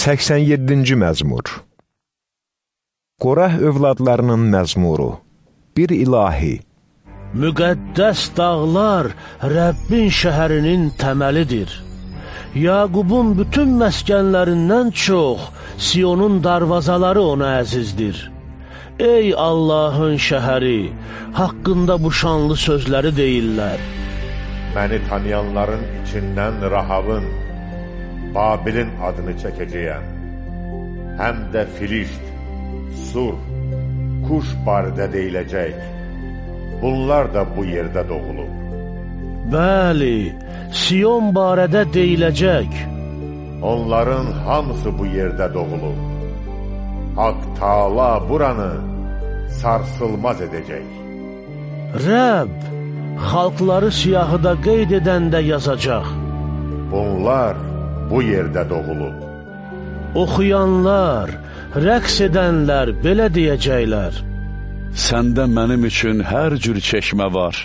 87-ci məzmur Qorah övladlarının məzmuru Bir ilahi Müqəddəs dağlar Rəbbin şəhərinin təməlidir. Yaqubun bütün məskənlərindən çox Siyonun darvazaları ona əzizdir. Ey Allahın şəhəri, haqqında bu şanlı sözləri deyirlər. Məni tanıyanların içindən Rahavın, Babilin adını çəkəcəyəm. Həm də Filişt, Sur, Kuş barədə deyiləcək. Bunlar da bu yerdə doğulub. Bəli, Siyon barədə deyiləcək. Onların hamısı bu yerdə doğulub. Hak Taala buranı sarsılmaz edəcək. Rəbb, xalqları siyahıda qeyd edəndə yazacaq. Bunlar bu yerdə doğulub. Oxuyanlar, rəqs edənlər belə deyəcəklər. Səndə mənim üçün hər cür çeşmə var.